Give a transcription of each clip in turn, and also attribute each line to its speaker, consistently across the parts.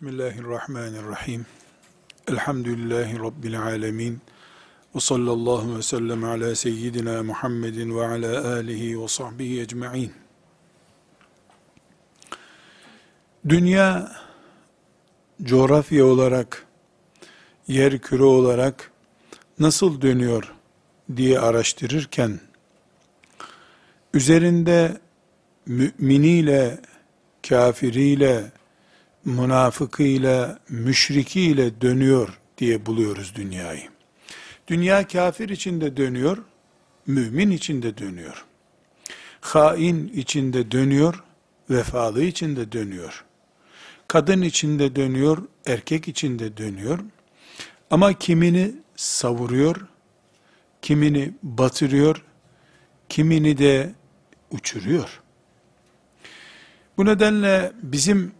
Speaker 1: Bismillahirrahmanirrahim. Elhamdülillahi Rabbil alemin. Ve sallallahu ve sellem ala seyyidina Muhammedin ve ala alihi ve sahbihi ecma'in. Dünya coğrafya olarak, yer küre olarak nasıl dönüyor diye araştırırken, üzerinde müminiyle, kafiriyle, münafıkıyla, müşrikiyle dönüyor diye buluyoruz dünyayı. Dünya kafir içinde dönüyor, mümin içinde dönüyor. Hain içinde dönüyor, vefalı içinde dönüyor. Kadın içinde dönüyor, erkek içinde dönüyor. Ama kimini savuruyor, kimini batırıyor, kimini de uçuruyor. Bu nedenle bizim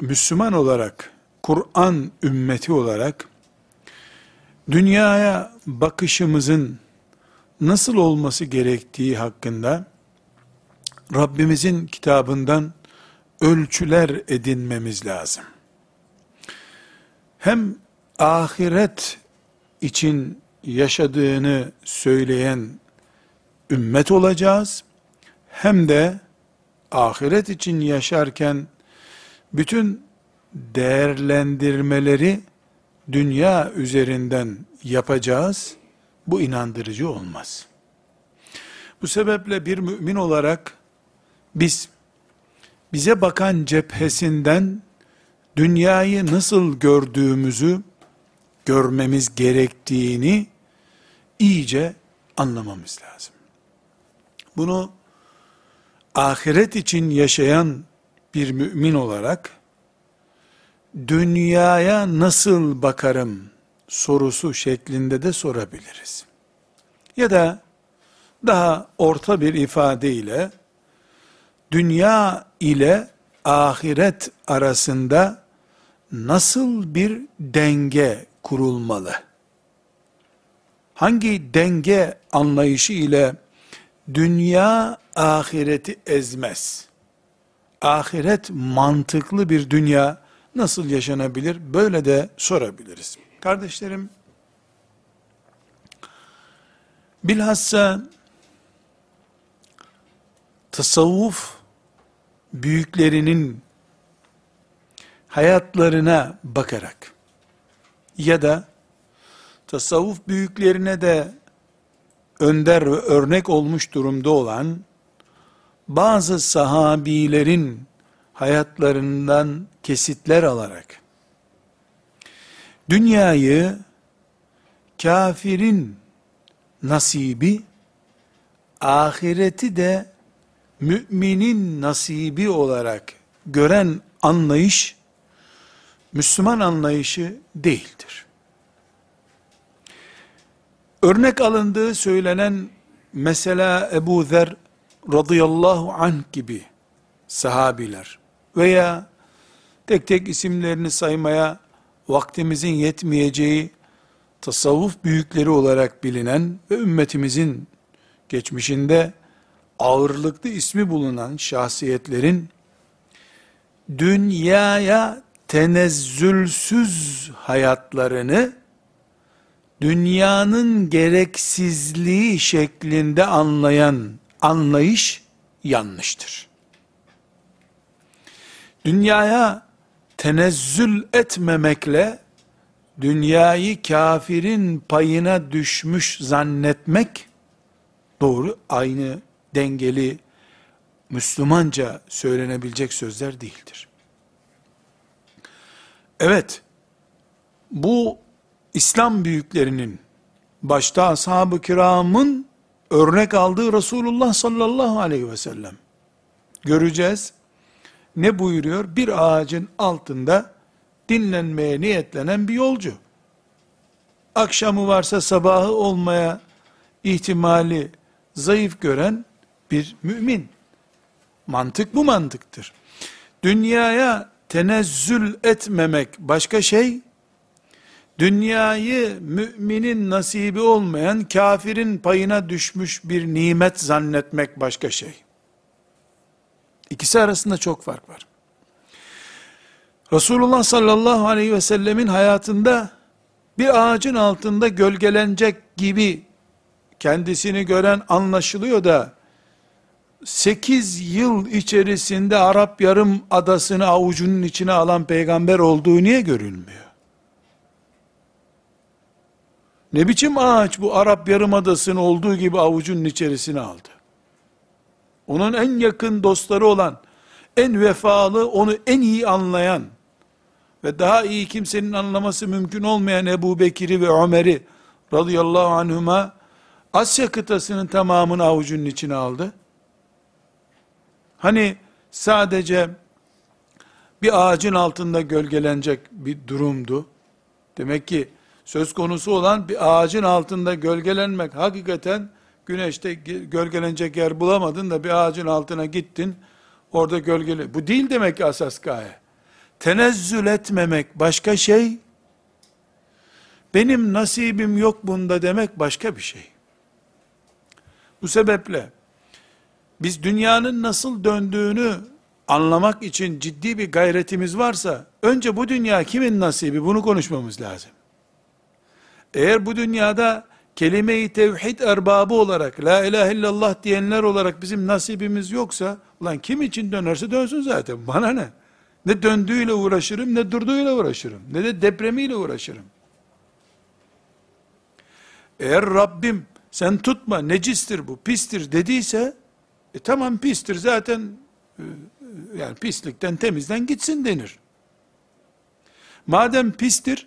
Speaker 1: Müslüman olarak, Kur'an ümmeti olarak, dünyaya bakışımızın nasıl olması gerektiği hakkında, Rabbimizin kitabından ölçüler edinmemiz lazım. Hem ahiret için yaşadığını söyleyen ümmet olacağız, hem de ahiret için yaşarken bütün değerlendirmeleri dünya üzerinden yapacağız. Bu inandırıcı olmaz. Bu sebeple bir mümin olarak biz bize bakan cephesinden dünyayı nasıl gördüğümüzü görmemiz gerektiğini iyice anlamamız lazım. Bunu ahiret için yaşayan bir mümin olarak dünyaya nasıl bakarım sorusu şeklinde de sorabiliriz. Ya da daha orta bir ifadeyle dünya ile ahiret arasında nasıl bir denge kurulmalı? Hangi denge anlayışı ile dünya ahireti ezmez? Ahiret mantıklı bir dünya nasıl yaşanabilir? Böyle de sorabiliriz. Kardeşlerim, bilhassa tasavvuf büyüklerinin hayatlarına bakarak ya da tasavvuf büyüklerine de önder ve örnek olmuş durumda olan bazı sahabilerin hayatlarından kesitler alarak dünyayı kafirin nasibi ahireti de müminin nasibi olarak gören anlayış Müslüman anlayışı değildir. Örnek alındığı söylenen mesela Ebu Zer radıyallahu anh gibi sahabiler veya tek tek isimlerini saymaya vaktimizin yetmeyeceği tasavvuf büyükleri olarak bilinen ve ümmetimizin geçmişinde ağırlıklı ismi bulunan şahsiyetlerin dünyaya tenezzülsüz hayatlarını dünyanın gereksizliği şeklinde anlayan anlayış yanlıştır. Dünyaya tenezzül etmemekle dünyayı kafirin payına düşmüş zannetmek doğru aynı dengeli Müslümanca söylenebilecek sözler değildir. Evet, bu İslam büyüklerinin başta ashab-ı kiramın örnek aldığı Resulullah sallallahu aleyhi ve sellem. Göreceğiz. Ne buyuruyor? Bir ağacın altında dinlenmeye niyetlenen bir yolcu. Akşamı varsa sabahı olmaya ihtimali zayıf gören bir mümin. Mantık bu mantıktır. Dünyaya tenezzül etmemek başka şey, dünyayı müminin nasibi olmayan kafirin payına düşmüş bir nimet zannetmek başka şey. İkisi arasında çok fark var. Resulullah sallallahu aleyhi ve sellemin hayatında bir ağacın altında gölgelenecek gibi kendisini gören anlaşılıyor da 8 yıl içerisinde Arap yarım adasını avucunun içine alan peygamber olduğu niye görülmüyor? Ne biçim ağaç bu Arap Yarımadası'nın olduğu gibi avucunun içerisine aldı? Onun en yakın dostları olan, en vefalı, onu en iyi anlayan ve daha iyi kimsenin anlaması mümkün olmayan Ebu Bekir'i ve Ömer'i radıyallahu anhuma Asya kıtasının tamamını avucunun içine aldı. Hani sadece bir ağacın altında gölgelenecek bir durumdu. Demek ki söz konusu olan bir ağacın altında gölgelenmek hakikaten güneşte gölgelenecek yer bulamadın da bir ağacın altına gittin orada gölgeli. Bu değil demek ki asas gaye. Tenezzül etmemek başka şey, benim nasibim yok bunda demek başka bir şey. Bu sebeple biz dünyanın nasıl döndüğünü anlamak için ciddi bir gayretimiz varsa önce bu dünya kimin nasibi bunu konuşmamız lazım. Eğer bu dünyada kelime-i tevhid erbabı olarak, la ilahe illallah diyenler olarak bizim nasibimiz yoksa, ulan kim için dönerse dönsün zaten, bana ne? Ne döndüğüyle uğraşırım, ne durduğuyla uğraşırım, ne de depremiyle uğraşırım. Eğer Rabbim, sen tutma, necistir bu, pistir dediyse, e tamam pistir zaten, e, yani pislikten temizden gitsin denir. Madem pistir,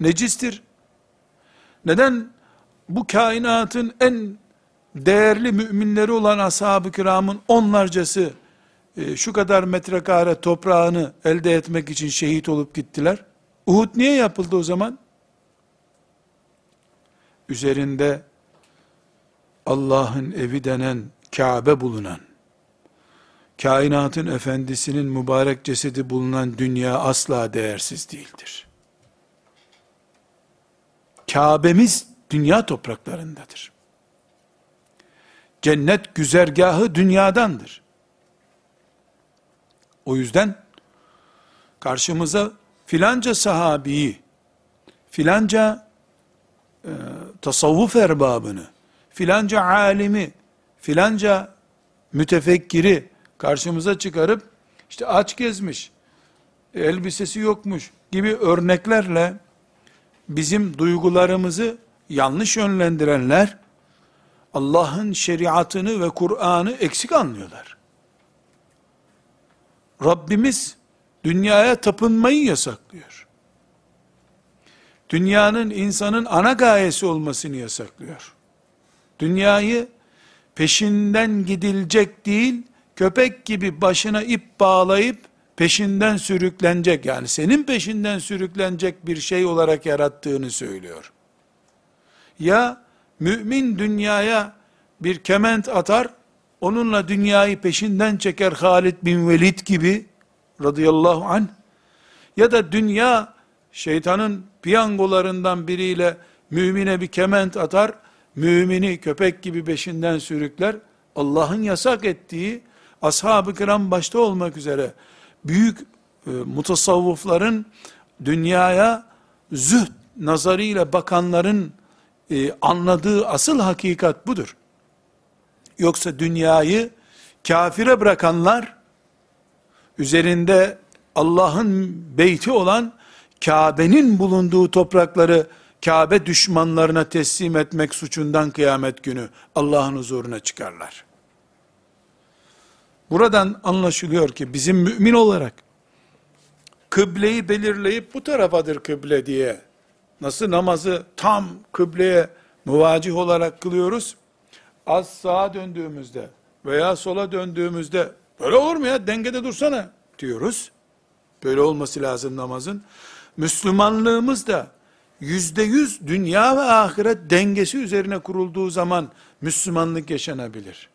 Speaker 1: necistir, neden bu kainatın en değerli müminleri olan ashab-ı kiramın onlarcası e, şu kadar metrekare toprağını elde etmek için şehit olup gittiler? Uhud niye yapıldı o zaman? Üzerinde Allah'ın evi denen Kabe bulunan, kainatın efendisinin mübarek cesedi bulunan dünya asla değersiz değildir. Kabe'miz dünya topraklarındadır. Cennet güzergahı dünyadandır. O yüzden karşımıza filanca sahabiyi, filanca e, tasavvuf erbabını, filanca alimi, filanca mütefekkiri karşımıza çıkarıp işte aç gezmiş, elbisesi yokmuş gibi örneklerle bizim duygularımızı yanlış yönlendirenler Allah'ın şeriatını ve Kur'an'ı eksik anlıyorlar. Rabbimiz dünyaya tapınmayı yasaklıyor. Dünyanın insanın ana gayesi olmasını yasaklıyor. Dünyayı peşinden gidilecek değil, köpek gibi başına ip bağlayıp peşinden sürüklenecek yani senin peşinden sürüklenecek bir şey olarak yarattığını söylüyor. Ya mümin dünyaya bir kement atar, onunla dünyayı peşinden çeker Halid bin Velid gibi radıyallahu anh ya da dünya şeytanın piyangolarından biriyle mümine bir kement atar, mümini köpek gibi peşinden sürükler. Allah'ın yasak ettiği ashab-ı kiram başta olmak üzere büyük e, mutasavvıfların dünyaya zühd nazarıyla bakanların e, anladığı asıl hakikat budur. Yoksa dünyayı kafire bırakanlar, üzerinde Allah'ın beyti olan Kabe'nin bulunduğu toprakları Kabe düşmanlarına teslim etmek suçundan kıyamet günü Allah'ın huzuruna çıkarlar. Buradan anlaşılıyor ki bizim mümin olarak kıbleyi belirleyip bu tarafadır kıble diye nasıl namazı tam kıbleye muvacih olarak kılıyoruz? Az sağa döndüğümüzde veya sola döndüğümüzde böyle olur mu ya dengede dursana diyoruz. Böyle olması lazım namazın. Müslümanlığımız da yüzde yüz dünya ve ahiret dengesi üzerine kurulduğu zaman Müslümanlık yaşanabilir.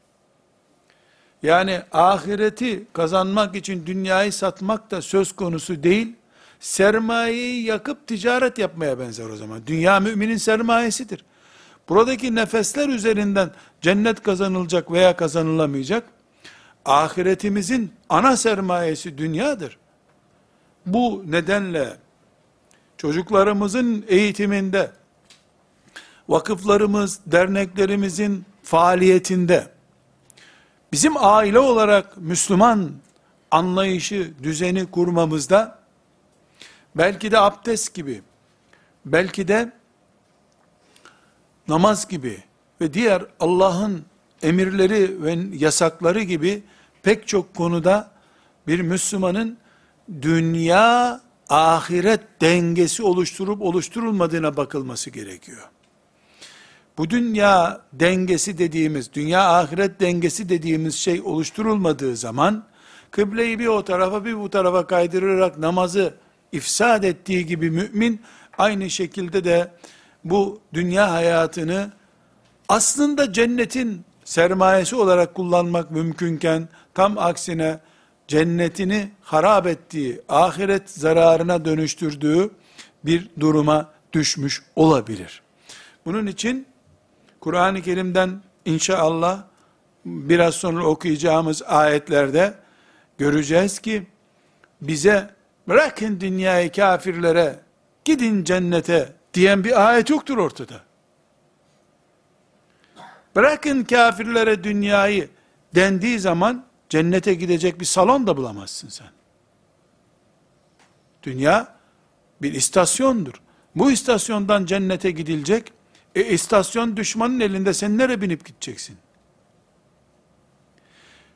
Speaker 1: Yani ahireti kazanmak için dünyayı satmak da söz konusu değil, sermayeyi yakıp ticaret yapmaya benzer o zaman. Dünya müminin sermayesidir. Buradaki nefesler üzerinden cennet kazanılacak veya kazanılamayacak. Ahiretimizin ana sermayesi dünyadır. Bu nedenle çocuklarımızın eğitiminde, vakıflarımız, derneklerimizin faaliyetinde, bizim aile olarak Müslüman anlayışı, düzeni kurmamızda, belki de abdest gibi, belki de namaz gibi ve diğer Allah'ın emirleri ve yasakları gibi pek çok konuda bir Müslümanın dünya ahiret dengesi oluşturup oluşturulmadığına bakılması gerekiyor. Bu dünya dengesi dediğimiz, dünya ahiret dengesi dediğimiz şey oluşturulmadığı zaman, kıbleyi bir o tarafa bir bu tarafa kaydırarak namazı ifsad ettiği gibi mümin, aynı şekilde de bu dünya hayatını aslında cennetin sermayesi olarak kullanmak mümkünken, tam aksine cennetini harap ettiği, ahiret zararına dönüştürdüğü bir duruma düşmüş olabilir. Bunun için Kur'an-ı Kerim'den inşallah biraz sonra okuyacağımız ayetlerde göreceğiz ki bize bırakın dünyayı kafirlere gidin cennete diyen bir ayet yoktur ortada. Bırakın kafirlere dünyayı dendiği zaman cennete gidecek bir salon da bulamazsın sen. Dünya bir istasyondur. Bu istasyondan cennete gidilecek. E istasyon düşmanın elinde sen nereye binip gideceksin?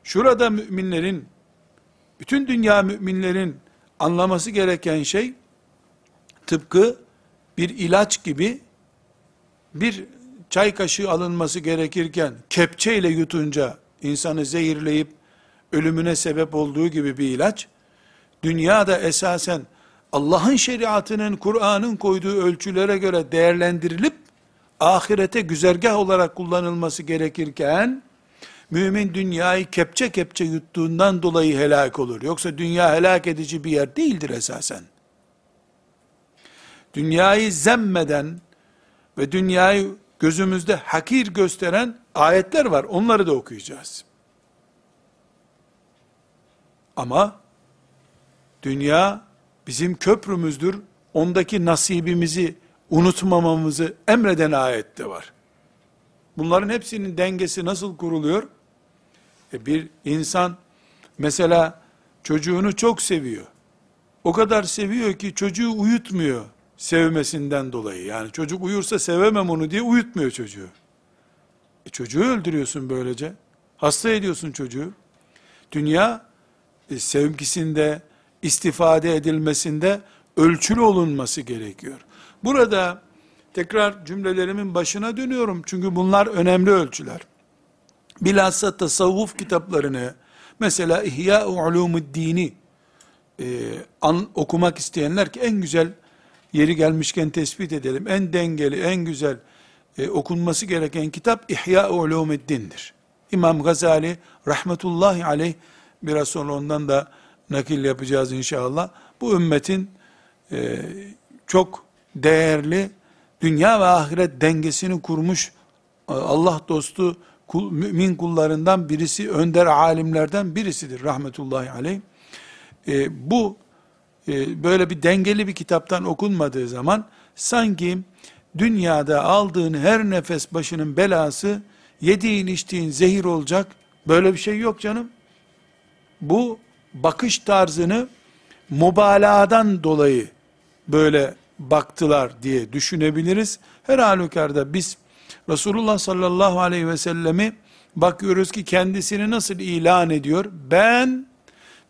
Speaker 1: Şurada müminlerin, bütün dünya müminlerin anlaması gereken şey, tıpkı bir ilaç gibi, bir çay kaşığı alınması gerekirken, kepçeyle yutunca, insanı zehirleyip, ölümüne sebep olduğu gibi bir ilaç, dünyada esasen Allah'ın şeriatının, Kur'an'ın koyduğu ölçülere göre değerlendirilip, ahirete güzergah olarak kullanılması gerekirken, mümin dünyayı kepçe kepçe yuttuğundan dolayı helak olur. Yoksa dünya helak edici bir yer değildir esasen. Dünyayı zemmeden ve dünyayı gözümüzde hakir gösteren ayetler var. Onları da okuyacağız. Ama dünya bizim köprümüzdür. Ondaki nasibimizi unutmamamızı emreden ayette var. Bunların hepsinin dengesi nasıl kuruluyor? E bir insan mesela çocuğunu çok seviyor. O kadar seviyor ki çocuğu uyutmuyor sevmesinden dolayı. Yani çocuk uyursa sevemem onu diye uyutmuyor çocuğu. E çocuğu öldürüyorsun böylece. Hasta ediyorsun çocuğu. Dünya e, sevgisinde, istifade edilmesinde ölçülü olunması gerekiyor. Burada tekrar cümlelerimin başına dönüyorum. Çünkü bunlar önemli ölçüler. Bilhassa tasavvuf kitaplarını, mesela İhya-u Ulumuddin'i e, an, okumak isteyenler ki en güzel yeri gelmişken tespit edelim. En dengeli, en güzel e, okunması gereken kitap İhya-u Ulumuddin'dir. İmam Gazali rahmetullahi aleyh biraz sonra ondan da nakil yapacağız inşallah. Bu ümmetin e, çok değerli dünya ve ahiret dengesini kurmuş e, Allah dostu kul, mümin kullarından birisi, önder alimlerden birisidir rahmetullahi aleyh. E, bu e, böyle bir dengeli bir kitaptan okunmadığı zaman sanki dünyada aldığın her nefes başının belası yediğin içtiğin zehir olacak. Böyle bir şey yok canım. Bu bakış tarzını mübalağadan dolayı böyle baktılar diye düşünebiliriz. Her halükarda biz Resulullah sallallahu aleyhi ve sellemi bakıyoruz ki kendisini nasıl ilan ediyor? Ben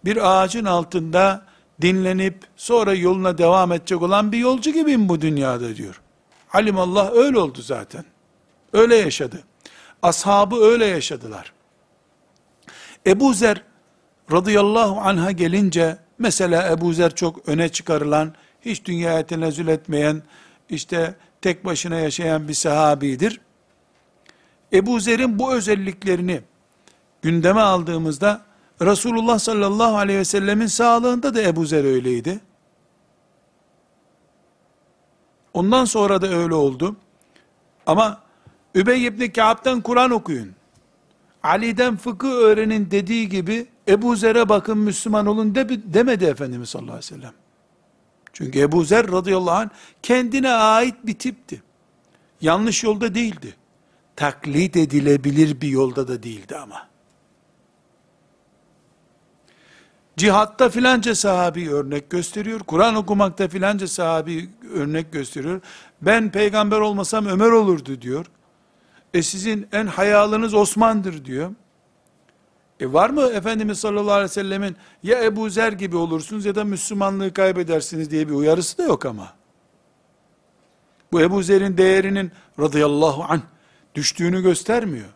Speaker 1: bir ağacın altında dinlenip sonra yoluna devam edecek olan bir yolcu gibiyim bu dünyada diyor. Halimallah öyle oldu zaten. Öyle yaşadı. Ashabı öyle yaşadılar. Ebu Zer radıyallahu anha gelince mesela Ebu Zer çok öne çıkarılan, hiç dünyaya tenezzül etmeyen, işte tek başına yaşayan bir sahabidir. Ebu Zer'in bu özelliklerini gündeme aldığımızda Resulullah sallallahu aleyhi ve sellemin sağlığında da Ebu Zer öyleydi. Ondan sonra da öyle oldu. Ama Übey ibn Ka'b'den Kur'an okuyun. Ali'den fıkıh öğrenin dediği gibi Ebu Zer'e bakın Müslüman olun de, demedi Efendimiz sallallahu aleyhi ve sellem. Çünkü Ebu Zer radıyallahu anh kendine ait bir tipti. Yanlış yolda değildi. Taklit edilebilir bir yolda da değildi ama. Cihatta filanca sahabi örnek gösteriyor. Kur'an okumakta filanca sahabi örnek gösteriyor. Ben peygamber olmasam Ömer olurdu diyor. E sizin en hayalınız Osman'dır diyor. E var mı Efendimiz sallallahu aleyhi ve sellemin ya Ebu Zer gibi olursunuz ya da Müslümanlığı kaybedersiniz diye bir uyarısı da yok ama. Bu Ebu Zer'in değerinin radıyallahu anh düştüğünü göstermiyor.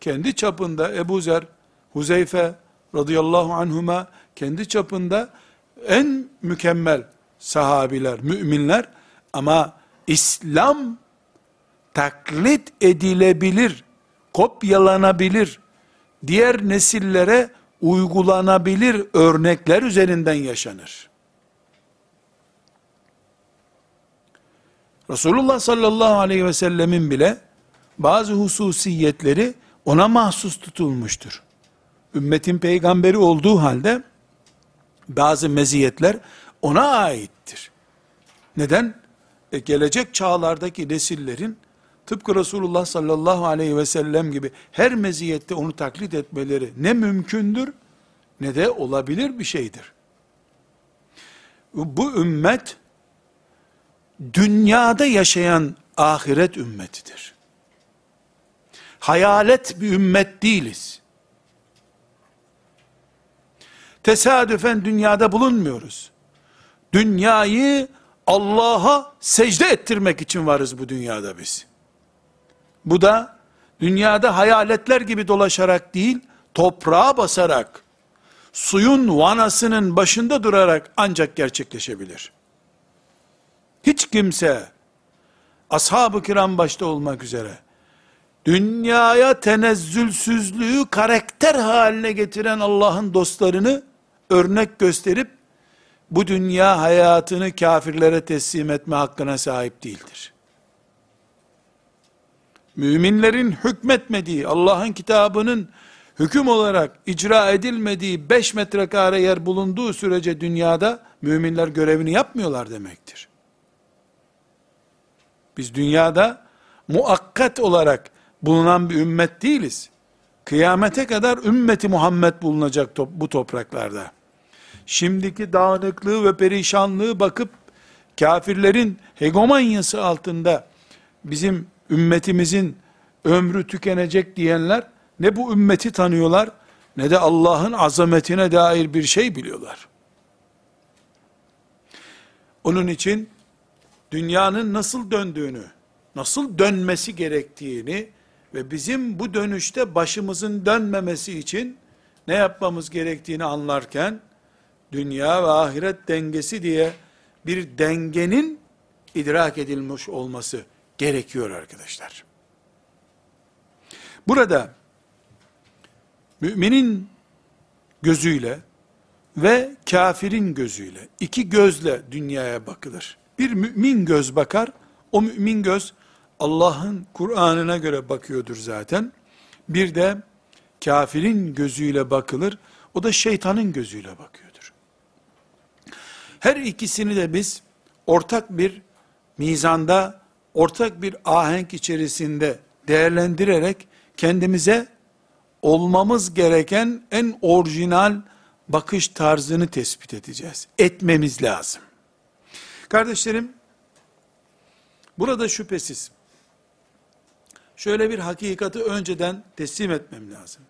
Speaker 1: Kendi çapında Ebu Zer, Huzeyfe radıyallahu anhuma kendi çapında en mükemmel sahabiler, müminler ama İslam taklit edilebilir, kopyalanabilir, diğer nesillere uygulanabilir örnekler üzerinden yaşanır. Resulullah sallallahu aleyhi ve sellemin bile bazı hususiyetleri ona mahsus tutulmuştur. Ümmetin peygamberi olduğu halde bazı meziyetler ona aittir. Neden? E gelecek çağlardaki nesillerin tıpkı Resulullah sallallahu aleyhi ve sellem gibi her meziyette onu taklit etmeleri ne mümkündür ne de olabilir bir şeydir. Bu ümmet dünyada yaşayan ahiret ümmetidir. Hayalet bir ümmet değiliz. Tesadüfen dünyada bulunmuyoruz. Dünyayı Allah'a secde ettirmek için varız bu dünyada biz. Bu da dünyada hayaletler gibi dolaşarak değil, toprağa basarak, suyun vanasının başında durarak ancak gerçekleşebilir. Hiç kimse, ashab-ı kiram başta olmak üzere, dünyaya tenezzülsüzlüğü karakter haline getiren Allah'ın dostlarını örnek gösterip, bu dünya hayatını kafirlere teslim etme hakkına sahip değildir. Müminlerin hükmetmediği, Allah'ın kitabının hüküm olarak icra edilmediği 5 metrekare yer bulunduğu sürece dünyada müminler görevini yapmıyorlar demektir. Biz dünyada muakkat olarak bulunan bir ümmet değiliz. Kıyamete kadar ümmeti Muhammed bulunacak bu topraklarda. Şimdiki dağınıklığı ve perişanlığı bakıp kafirlerin hegemonyası altında bizim ümmetimizin ömrü tükenecek diyenler ne bu ümmeti tanıyorlar ne de Allah'ın azametine dair bir şey biliyorlar. Onun için dünyanın nasıl döndüğünü, nasıl dönmesi gerektiğini ve bizim bu dönüşte başımızın dönmemesi için ne yapmamız gerektiğini anlarken, dünya ve ahiret dengesi diye bir dengenin idrak edilmiş olması gerekiyor arkadaşlar. Burada müminin gözüyle ve kafirin gözüyle iki gözle dünyaya bakılır. Bir mümin göz bakar, o mümin göz Allah'ın Kur'an'ına göre bakıyordur zaten. Bir de kafirin gözüyle bakılır, o da şeytanın gözüyle bakıyordur. Her ikisini de biz ortak bir mizanda, ortak bir ahenk içerisinde değerlendirerek kendimize olmamız gereken en orijinal bakış tarzını tespit edeceğiz. Etmemiz lazım. Kardeşlerim, burada şüphesiz, şöyle bir hakikati önceden teslim etmem lazım.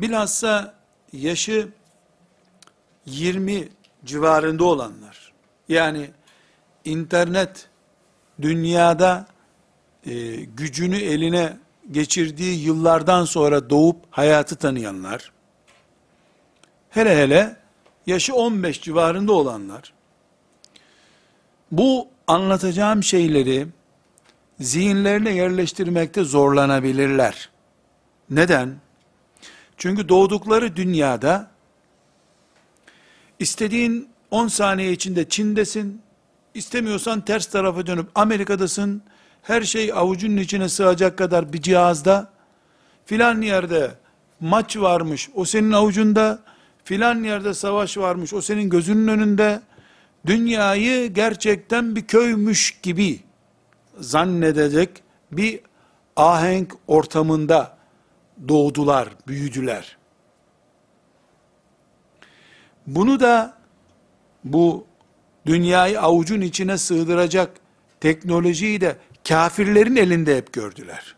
Speaker 1: Bilhassa yaşı 20 civarında olanlar, yani internet dünyada e, gücünü eline geçirdiği yıllardan sonra doğup hayatı tanıyanlar, hele hele yaşı 15 civarında olanlar, bu anlatacağım şeyleri zihinlerine yerleştirmekte zorlanabilirler. Neden? Çünkü doğdukları dünyada istediğin 10 saniye içinde Çin'desin, istemiyorsan ters tarafa dönüp Amerika'dasın, her şey avucunun içine sığacak kadar bir cihazda, filan yerde maç varmış, o senin avucunda, filan yerde savaş varmış, o senin gözünün önünde, dünyayı gerçekten bir köymüş gibi zannedecek bir ahenk ortamında doğdular, büyüdüler. Bunu da bu dünyayı avucun içine sığdıracak teknolojiyi de kafirlerin elinde hep gördüler.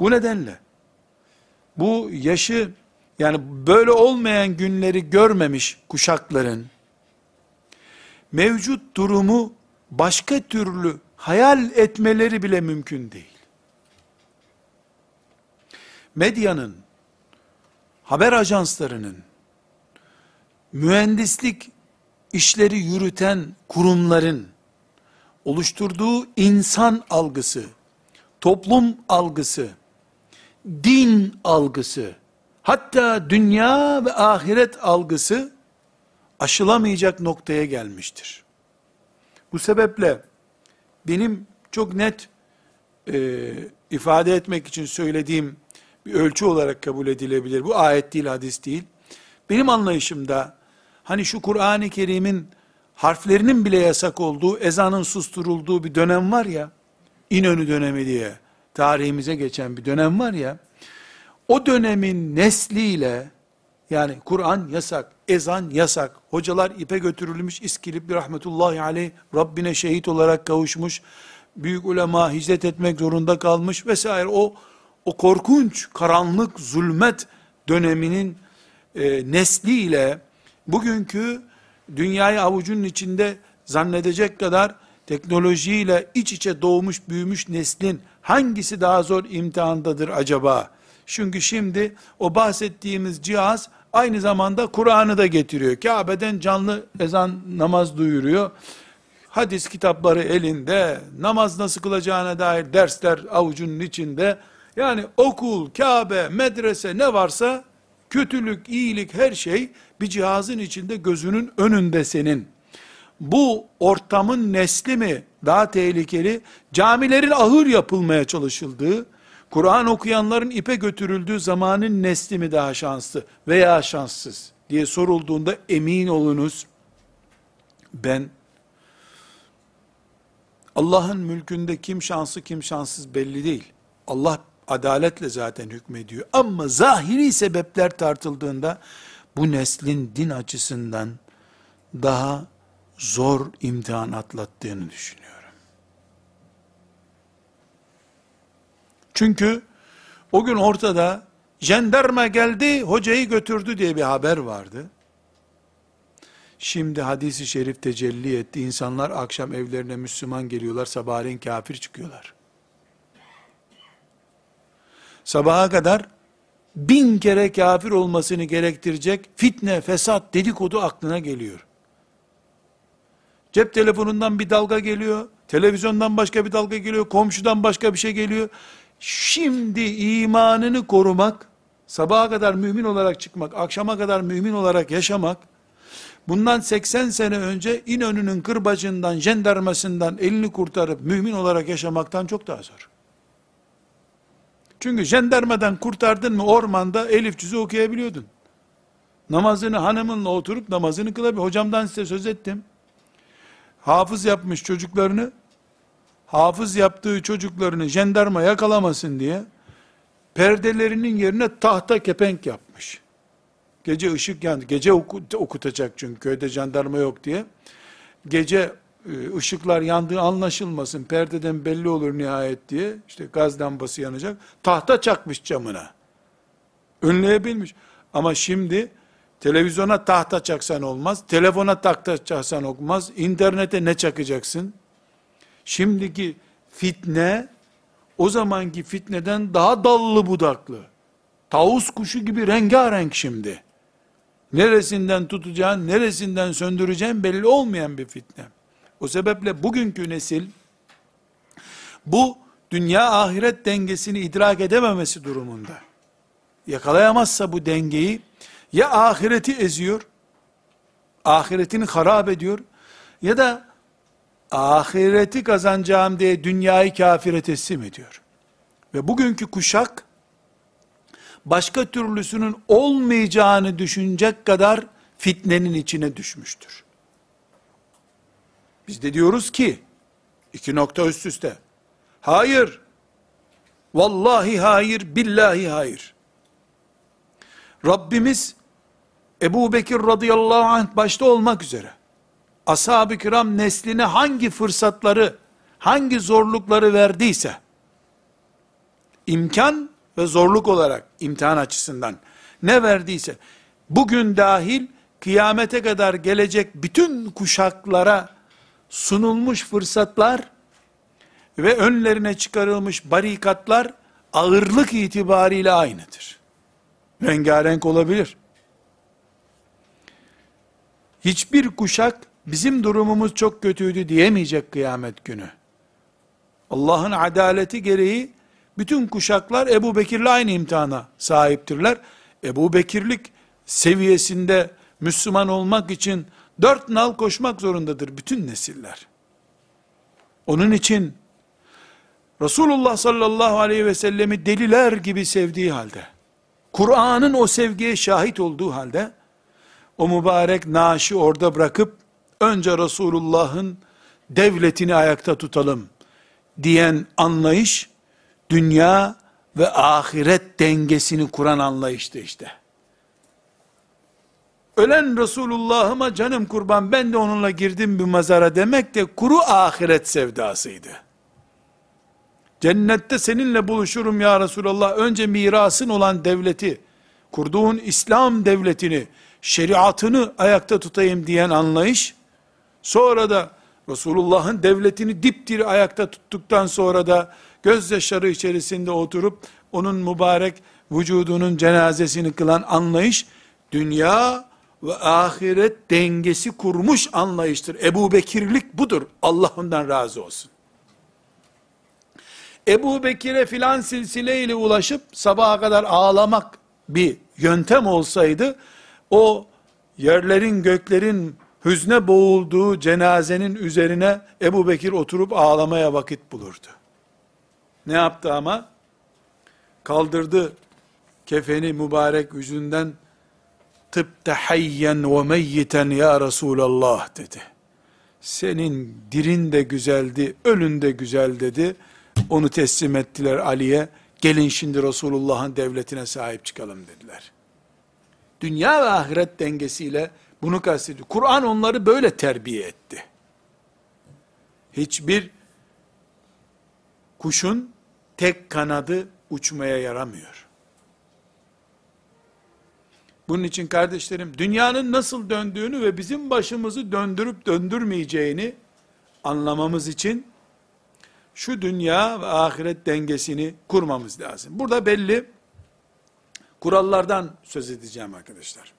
Speaker 1: Bu nedenle bu yaşı yani böyle olmayan günleri görmemiş kuşakların mevcut durumu başka türlü hayal etmeleri bile mümkün değil. Medyanın, haber ajanslarının, mühendislik işleri yürüten kurumların oluşturduğu insan algısı, toplum algısı, din algısı, hatta dünya ve ahiret algısı aşılamayacak noktaya gelmiştir. Bu sebeple benim çok net e, ifade etmek için söylediğim bir ölçü olarak kabul edilebilir. Bu ayet değil, hadis değil. Benim anlayışımda hani şu Kur'an-ı Kerim'in harflerinin bile yasak olduğu, ezanın susturulduğu bir dönem var ya, İnönü dönemi diye tarihimize geçen bir dönem var ya, o dönemin nesliyle, yani Kur'an yasak, ezan yasak, hocalar ipe götürülmüş, İskilip bir rahmetullahi aleyh, Rabbine şehit olarak kavuşmuş, büyük ulema hicret etmek zorunda kalmış vesaire, o, o korkunç, karanlık, zulmet döneminin e, nesliyle, bugünkü dünyayı avucunun içinde zannedecek kadar teknolojiyle iç içe doğmuş büyümüş neslin hangisi daha zor imtihandadır acaba? Çünkü şimdi o bahsettiğimiz cihaz aynı zamanda Kur'an'ı da getiriyor. Kabe'den canlı ezan namaz duyuruyor. Hadis kitapları elinde, namaz nasıl kılacağına dair dersler avucunun içinde. Yani okul, Kabe, medrese ne varsa kötülük, iyilik her şey bir cihazın içinde gözünün önünde senin. Bu ortamın nesli mi daha tehlikeli? Camilerin ahır yapılmaya çalışıldığı, Kur'an okuyanların ipe götürüldüğü zamanın nesli mi daha şanslı veya şanssız diye sorulduğunda emin olunuz ben Allah'ın mülkünde kim şanslı kim şanssız belli değil. Allah adaletle zaten hükmediyor. Ama zahiri sebepler tartıldığında bu neslin din açısından daha zor imtihan atlattığını düşünüyorum. Çünkü o gün ortada jandarma geldi, hocayı götürdü diye bir haber vardı. Şimdi hadisi şerif tecelli etti. İnsanlar akşam evlerine Müslüman geliyorlar, sabahleyin kafir çıkıyorlar. Sabaha kadar bin kere kafir olmasını gerektirecek fitne, fesat, dedikodu aklına geliyor. Cep telefonundan bir dalga geliyor, televizyondan başka bir dalga geliyor, komşudan başka bir şey geliyor. Şimdi imanını korumak, sabaha kadar mümin olarak çıkmak, akşama kadar mümin olarak yaşamak, bundan 80 sene önce İnönü'nün kırbacından, jendarmasından elini kurtarıp mümin olarak yaşamaktan çok daha zor. Çünkü jendarmadan kurtardın mı ormanda elif cüzü okuyabiliyordun. Namazını hanımınla oturup namazını kılabilir. Hocamdan size söz ettim. Hafız yapmış çocuklarını, hafız yaptığı çocuklarını jendarma yakalamasın diye, perdelerinin yerine tahta kepenk yapmış. Gece ışık yandı. Gece okutacak çünkü köyde jandarma yok diye. Gece ışıklar yandığı anlaşılmasın, perdeden belli olur nihayet diye, işte gaz lambası yanacak, tahta çakmış camına. Önleyebilmiş. Ama şimdi, televizyona tahta çaksan olmaz, telefona tahta çaksan olmaz, internete ne çakacaksın? Şimdiki fitne, o zamanki fitneden daha dallı budaklı. Tavus kuşu gibi rengarenk şimdi. Neresinden tutacağın, neresinden söndüreceğin belli olmayan bir fitne. O sebeple bugünkü nesil bu dünya ahiret dengesini idrak edememesi durumunda. Yakalayamazsa bu dengeyi ya ahireti eziyor, ahiretini harap ediyor ya da ahireti kazanacağım diye dünyayı kafire teslim ediyor. Ve bugünkü kuşak başka türlüsünün olmayacağını düşünecek kadar fitnenin içine düşmüştür. Biz de diyoruz ki, iki nokta üst üste, hayır, vallahi hayır, billahi hayır. Rabbimiz, Ebu Bekir radıyallahu anh başta olmak üzere, ashab-ı kiram nesline hangi fırsatları, hangi zorlukları verdiyse, imkan ve zorluk olarak imtihan açısından ne verdiyse, bugün dahil kıyamete kadar gelecek bütün kuşaklara sunulmuş fırsatlar ve önlerine çıkarılmış barikatlar ağırlık itibariyle aynıdır. Rengarenk olabilir. Hiçbir kuşak bizim durumumuz çok kötüydü diyemeyecek kıyamet günü. Allah'ın adaleti gereği bütün kuşaklar Ebu Bekir'le aynı imtihana sahiptirler. Ebu Bekirlik seviyesinde Müslüman olmak için dört nal koşmak zorundadır bütün nesiller. Onun için Resulullah sallallahu aleyhi ve sellemi deliler gibi sevdiği halde, Kur'an'ın o sevgiye şahit olduğu halde, o mübarek naaşı orada bırakıp, önce Resulullah'ın devletini ayakta tutalım diyen anlayış, dünya ve ahiret dengesini kuran anlayıştı işte. Ölen Resulullah'ıma canım kurban ben de onunla girdim bir mazara demek de kuru ahiret sevdasıydı. Cennette seninle buluşurum ya Resulallah. Önce mirasın olan devleti, kurduğun İslam devletini, şeriatını ayakta tutayım diyen anlayış, sonra da Resulullah'ın devletini dipdiri ayakta tuttuktan sonra da gözyaşları içerisinde oturup onun mübarek vücudunun cenazesini kılan anlayış dünya ve ahiret dengesi kurmuş anlayıştır. Ebu Bekirlik budur. Allah ondan razı olsun. Ebu Bekir'e filan silsileyle ulaşıp sabaha kadar ağlamak bir yöntem olsaydı, o yerlerin göklerin hüzne boğulduğu cenazenin üzerine Ebu Bekir oturup ağlamaya vakit bulurdu. Ne yaptı ama? Kaldırdı kefeni mübarek yüzünden tıpte hayyen ve meyyiten ya Resulallah dedi. Senin dirin de güzeldi, ölün de güzel dedi. Onu teslim ettiler Ali'ye. Gelin şimdi Resulullah'ın devletine sahip çıkalım dediler. Dünya ve ahiret dengesiyle bunu kastediyor. Kur'an onları böyle terbiye etti. Hiçbir kuşun tek kanadı uçmaya yaramıyor. Bunun için kardeşlerim dünyanın nasıl döndüğünü ve bizim başımızı döndürüp döndürmeyeceğini anlamamız için şu dünya ve ahiret dengesini kurmamız lazım. Burada belli kurallardan söz edeceğim arkadaşlar.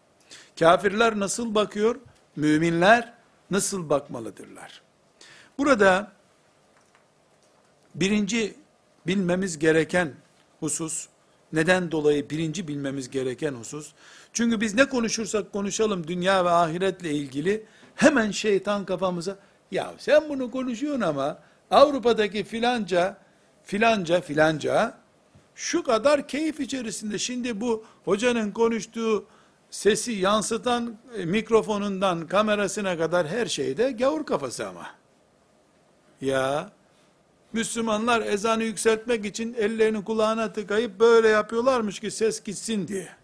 Speaker 1: Kafirler nasıl bakıyor? Müminler nasıl bakmalıdırlar? Burada birinci bilmemiz gereken husus, neden dolayı birinci bilmemiz gereken husus, çünkü biz ne konuşursak konuşalım dünya ve ahiretle ilgili, hemen şeytan kafamıza, ya sen bunu konuşuyorsun ama, Avrupa'daki filanca, filanca, filanca, şu kadar keyif içerisinde, şimdi bu hocanın konuştuğu, sesi yansıtan e, mikrofonundan kamerasına kadar her şeyde gavur kafası ama. Ya, Müslümanlar ezanı yükseltmek için ellerini kulağına tıkayıp böyle yapıyorlarmış ki ses gitsin diye.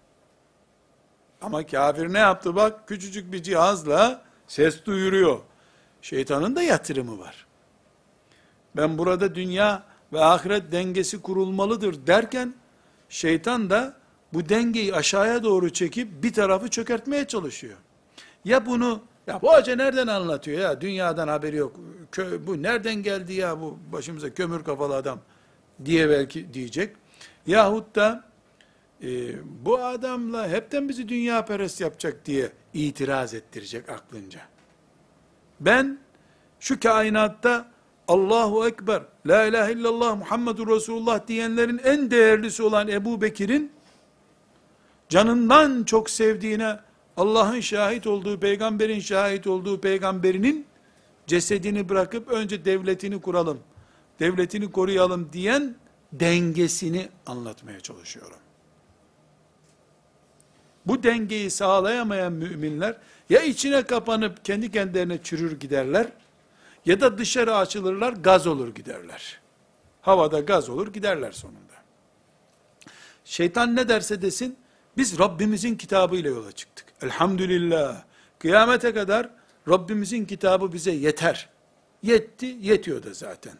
Speaker 1: Ama kafir ne yaptı bak küçücük bir cihazla ses duyuruyor. Şeytanın da yatırımı var. Ben burada dünya ve ahiret dengesi kurulmalıdır derken şeytan da bu dengeyi aşağıya doğru çekip bir tarafı çökertmeye çalışıyor. Ya bunu ya bu hoca nereden anlatıyor ya? Dünyadan haberi yok. Kö, bu nereden geldi ya bu başımıza kömür kafalı adam diye belki diyecek. Yahut da e, bu adamla hepten bizi dünya perest yapacak diye itiraz ettirecek aklınca. Ben şu kainatta Allahu Ekber, La ilahe illallah Muhammedur Resulullah diyenlerin en değerlisi olan Ebu Bekir'in canından çok sevdiğine Allah'ın şahit olduğu, peygamberin şahit olduğu peygamberinin cesedini bırakıp önce devletini kuralım, devletini koruyalım diyen dengesini anlatmaya çalışıyorum. Bu dengeyi sağlayamayan müminler ya içine kapanıp kendi kendilerine çürür giderler ya da dışarı açılırlar gaz olur giderler. Havada gaz olur giderler sonunda. Şeytan ne derse desin biz Rabbimizin kitabıyla yola çıktık. Elhamdülillah. Kıyamete kadar Rabbimizin kitabı bize yeter. Yetti, yetiyor da zaten.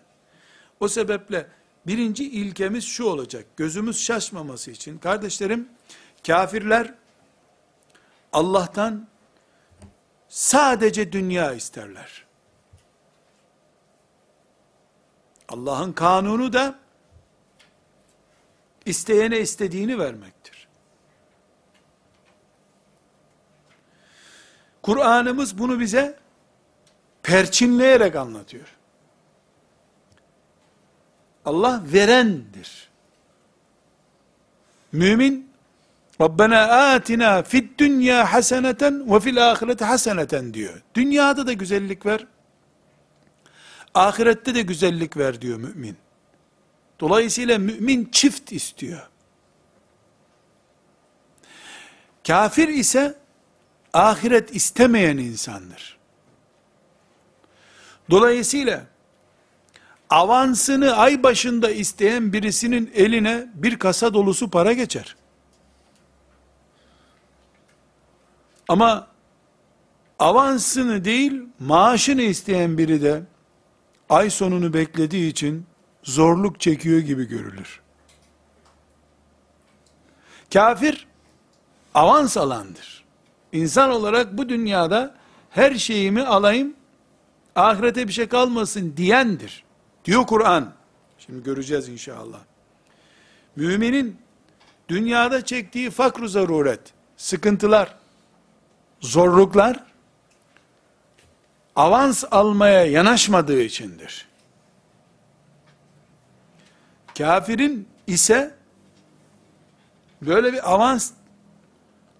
Speaker 1: O sebeple birinci ilkemiz şu olacak. Gözümüz şaşmaması için. Kardeşlerim, kafirler Allah'tan sadece dünya isterler. Allah'ın kanunu da isteyene istediğini vermektir. Kur'an'ımız bunu bize perçinleyerek anlatıyor. Allah verendir. Mümin Rabbena atina fid dünya haseneten ve fil ahireti haseneten diyor. Dünyada da güzellik ver. Ahirette de güzellik ver diyor mümin. Dolayısıyla mümin çift istiyor. Kafir ise ahiret istemeyen insandır. Dolayısıyla avansını ay başında isteyen birisinin eline bir kasa dolusu para geçer. Ama avansını değil maaşını isteyen biri de ay sonunu beklediği için zorluk çekiyor gibi görülür. Kafir avans alandır. İnsan olarak bu dünyada her şeyimi alayım, ahirete bir şey kalmasın diyendir. Diyor Kur'an. Şimdi göreceğiz inşallah. Müminin dünyada çektiği fakru zaruret, sıkıntılar, zorluklar, avans almaya yanaşmadığı içindir. Kafirin ise böyle bir avans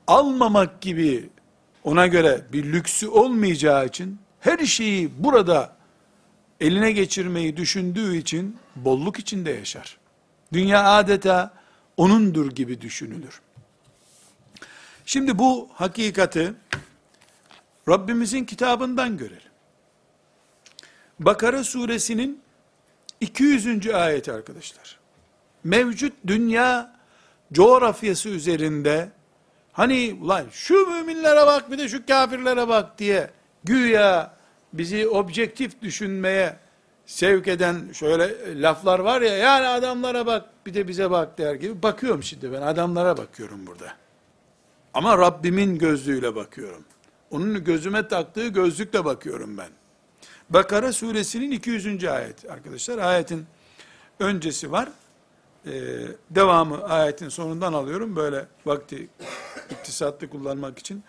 Speaker 1: almamak gibi ona göre bir lüksü olmayacağı için her şeyi burada eline geçirmeyi düşündüğü için bolluk içinde yaşar. Dünya adeta onundur gibi düşünülür. Şimdi bu hakikati Rabbimizin kitabından görelim. Bakara suresinin 200. ayeti arkadaşlar. Mevcut dünya coğrafyası üzerinde hani ulan şu müminlere bak bir de şu kafirlere bak diye güya bizi objektif düşünmeye sevk eden şöyle laflar var ya yani adamlara bak bir de bize bak der gibi bakıyorum şimdi ben adamlara bakıyorum burada. Ama Rabbimin gözlüğüyle bakıyorum. Onun gözüme taktığı gözlükle bakıyorum ben. Bakara suresinin 200. ayet arkadaşlar. Ayetin öncesi var. Ee, devamı ayetin sonundan alıyorum. Böyle vakti iktisatlı kullanmak için.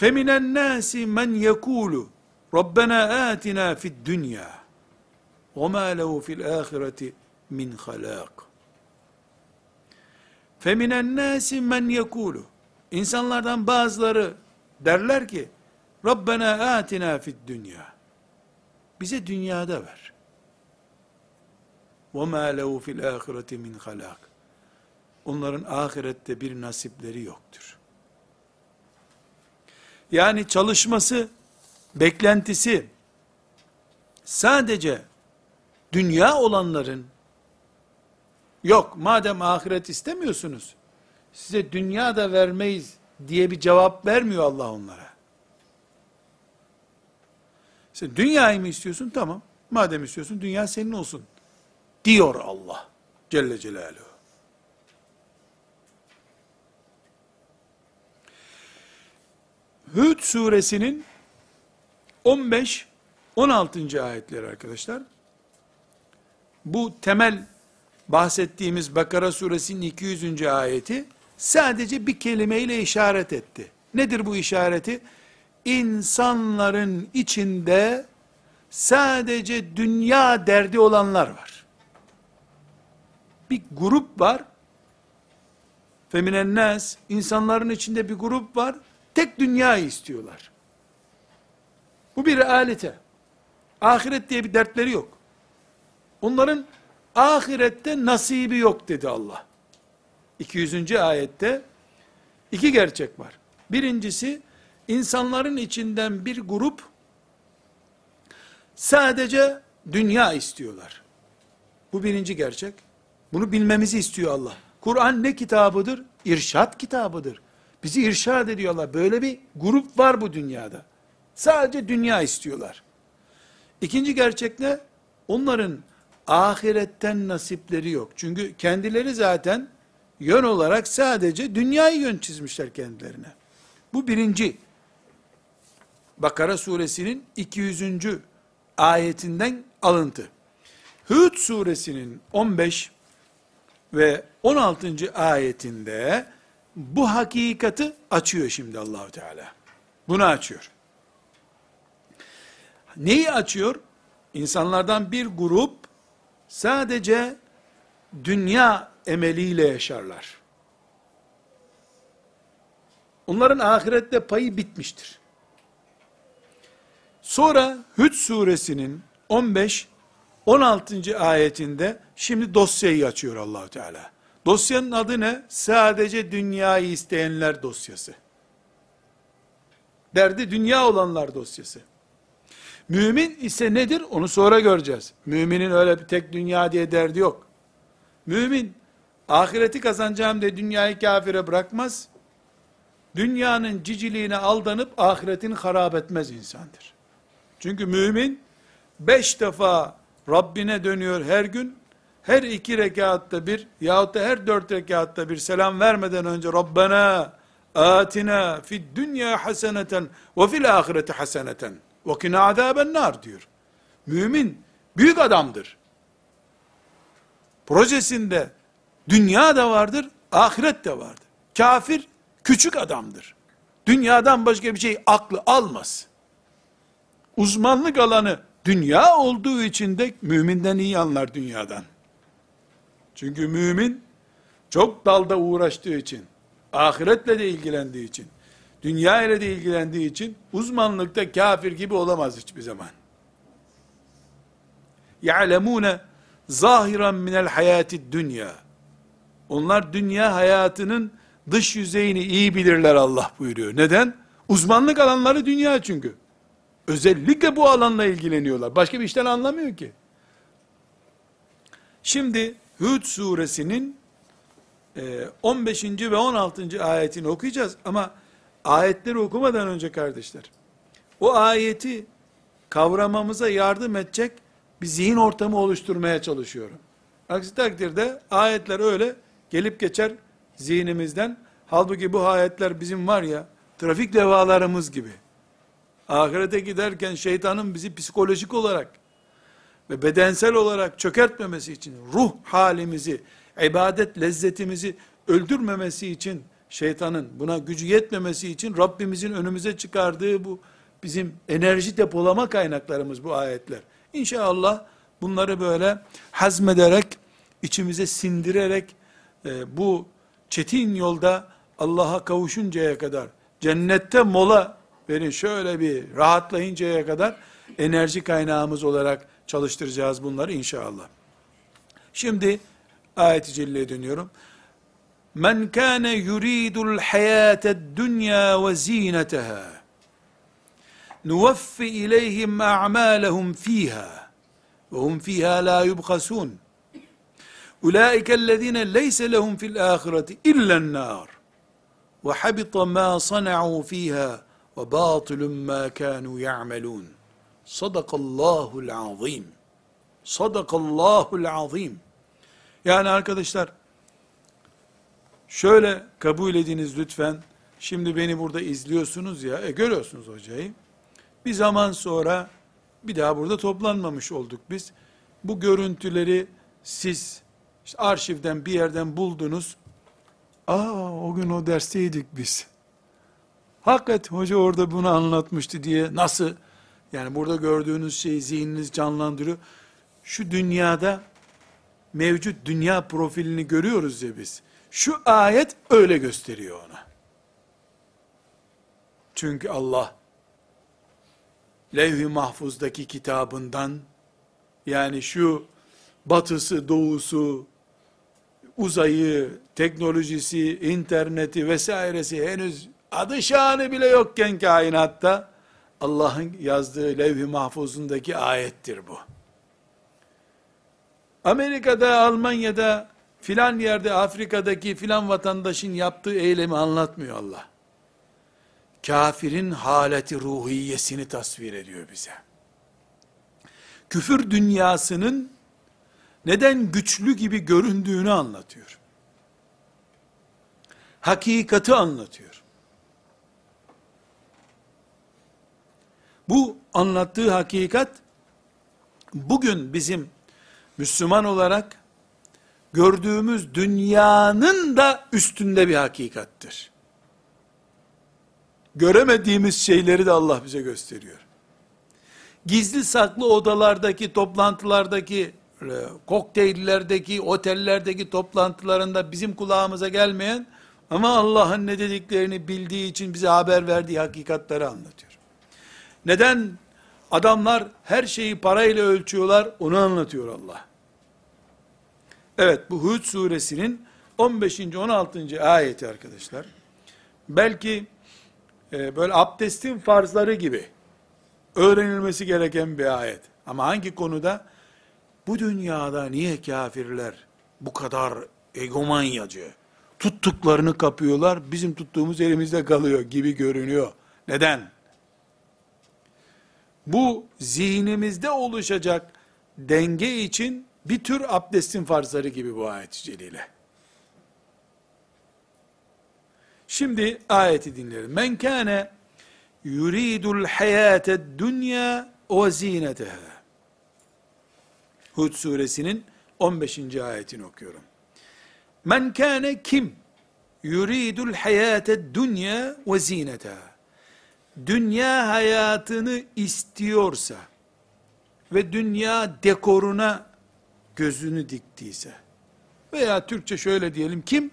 Speaker 1: فَمِنَ النَّاسِ مَنْ يَكُولُ رَبَّنَا آتِنَا فِي الدُّنْيَا وَمَا لَهُ فِي الْآخِرَةِ مِنْ خَلَاقٍ فَمِنَ النَّاسِ مَنْ يَكُولُ İnsanlardan bazıları derler ki Rabbena atina fid dünya. Bize dünyada ver. Ve ma lehu fil ahireti min halak. Onların ahirette bir nasipleri yoktur. Yani çalışması, beklentisi sadece dünya olanların yok madem ahiret istemiyorsunuz size dünya da vermeyiz diye bir cevap vermiyor Allah onlara. Sen dünyayı mı istiyorsun? Tamam. Madem istiyorsun dünya senin olsun. Diyor Allah Celle Celaluhu. Hud suresinin 15 16. ayetleri arkadaşlar. Bu temel bahsettiğimiz Bakara suresinin 200. ayeti sadece bir kelimeyle işaret etti. Nedir bu işareti? İnsanların içinde sadece dünya derdi olanlar var. Bir grup var. Feminen nas, insanların içinde bir grup var. Tek dünyayı istiyorlar. Bu bir realite. Ahiret diye bir dertleri yok. Onların ahirette nasibi yok dedi Allah. 200. ayette İki gerçek var. Birincisi, insanların içinden bir grup, sadece dünya istiyorlar. Bu birinci gerçek. Bunu bilmemizi istiyor Allah. Kur'an ne kitabıdır? İrşat kitabıdır. Bizi irşad ediyorlar. Böyle bir grup var bu dünyada. Sadece dünya istiyorlar. İkinci gerçek ne? Onların ahiretten nasipleri yok. Çünkü kendileri zaten yön olarak sadece dünyayı yön çizmişler kendilerine. Bu birinci Bakara suresinin 200. ayetinden alıntı. Hud suresinin 15 ve 16. ayetinde bu hakikati açıyor şimdi Allahu Teala. Bunu açıyor. Neyi açıyor? İnsanlardan bir grup sadece dünya emeliyle yaşarlar. Onların ahirette payı bitmiştir. Sonra Hüd suresinin 15 16. ayetinde şimdi dosyayı açıyor Allahu Teala. Dosyanın adı ne? Sadece dünyayı isteyenler dosyası. Derdi dünya olanlar dosyası. Mümin ise nedir? Onu sonra göreceğiz. Müminin öyle bir tek dünya diye derdi yok. Mümin, ahireti kazanacağım diye dünyayı kafire bırakmaz. Dünyanın ciciliğine aldanıp ahiretini harap etmez insandır. Çünkü mümin, beş defa Rabbine dönüyor her gün, her iki rekatta bir, yahut da her dört rekatta bir selam vermeden önce Rabbena atina fid dünya haseneten ve fil ahireti haseneten ve kina azaben nar diyor. Mümin büyük adamdır. Projesinde dünya da vardır, ahiret de vardır. Kafir küçük adamdır. Dünyadan başka bir şey aklı almaz. Uzmanlık alanı dünya olduğu için de müminden iyi anlar dünyadan. Çünkü mümin çok dalda uğraştığı için, ahiretle de ilgilendiği için, dünya ile de ilgilendiği için uzmanlıkta kafir gibi olamaz hiçbir zaman. يَعْلَمُونَ zahiran minel hayati dünya. Onlar dünya hayatının dış yüzeyini iyi bilirler Allah buyuruyor. Neden? Uzmanlık alanları dünya çünkü. Özellikle bu alanla ilgileniyorlar. Başka bir işten anlamıyor ki. Şimdi Hud suresinin 15. E, ve 16. ayetini okuyacağız ama ayetleri okumadan önce kardeşler o ayeti kavramamıza yardım edecek bir zihin ortamı oluşturmaya çalışıyorum. Aksi takdirde ayetler öyle gelip geçer zihnimizden. Halbuki bu ayetler bizim var ya trafik levalarımız gibi. Ahirete giderken şeytanın bizi psikolojik olarak ve bedensel olarak çökertmemesi için, ruh halimizi, ibadet lezzetimizi öldürmemesi için, şeytanın buna gücü yetmemesi için Rabbimizin önümüze çıkardığı bu bizim enerji depolama kaynaklarımız bu ayetler. İnşallah bunları böyle hazmederek, içimize sindirerek e, bu çetin yolda Allah'a kavuşuncaya kadar cennette mola verin şöyle bir rahatlayıncaya kadar enerji kaynağımız olarak çalıştıracağız bunları inşallah. Şimdi ayet-i celleye dönüyorum. Men kâne yuridul hayâted dünya ve zîneteha nuvaffi ileyhim a'malahum fiha ve hum fiha la yubkhasun. Leyse lehum fil ahireti illen nar ve habita ma sana'u fiha ve batilun ma kanu ya'melun. Sadakallahul azim. Sadakallahul azim. Yani arkadaşlar şöyle kabul ediniz lütfen. Şimdi beni burada izliyorsunuz ya, e, görüyorsunuz hocayı. Bir zaman sonra bir daha burada toplanmamış olduk biz. Bu görüntüleri siz işte arşivden bir yerden buldunuz. Aa o gün o dersteydik biz. Hakikat hoca orada bunu anlatmıştı diye nasıl yani burada gördüğünüz şeyi zihniniz canlandırıyor. Şu dünyada mevcut dünya profilini görüyoruz ya biz. Şu ayet öyle gösteriyor ona. Çünkü Allah levh-i mahfuzdaki kitabından yani şu batısı, doğusu, uzayı, teknolojisi, interneti vesairesi henüz adı şanı bile yokken kainatta Allah'ın yazdığı levh-i mahfuzundaki ayettir bu. Amerika'da, Almanya'da, filan yerde Afrika'daki filan vatandaşın yaptığı eylemi anlatmıyor Allah. Kafirin haleti ruhiyesini tasvir ediyor bize. Küfür dünyasının neden güçlü gibi göründüğünü anlatıyor. Hakikati anlatıyor. Bu anlattığı hakikat bugün bizim Müslüman olarak gördüğümüz dünyanın da üstünde bir hakikattir. Göremediğimiz şeyleri de Allah bize gösteriyor. Gizli saklı odalardaki, toplantılardaki, kokteyllerdeki, otellerdeki toplantılarında bizim kulağımıza gelmeyen ama Allah'ın ne dediklerini bildiği için bize haber verdiği hakikatleri anlatıyor. Neden adamlar her şeyi parayla ölçüyorlar onu anlatıyor Allah. Evet bu Hud suresinin 15. 16. ayeti arkadaşlar. Belki e, böyle abdestin farzları gibi öğrenilmesi gereken bir ayet. Ama hangi konuda? Bu dünyada niye kafirler bu kadar egomanyacı, tuttuklarını kapıyorlar, bizim tuttuğumuz elimizde kalıyor gibi görünüyor. Neden? Bu zihnimizde oluşacak denge için bir tür abdestin farzları gibi bu ayet-i celile. Şimdi ayeti dinleyelim. Men kâne yuridul hayâted dünya ve zîneteha. Hud suresinin 15. ayetini okuyorum. Men kâne kim? Yuridul hayâted dünya ve zîneteha. Dünya hayatını istiyorsa ve dünya dekoruna gözünü diktiyse veya Türkçe şöyle diyelim kim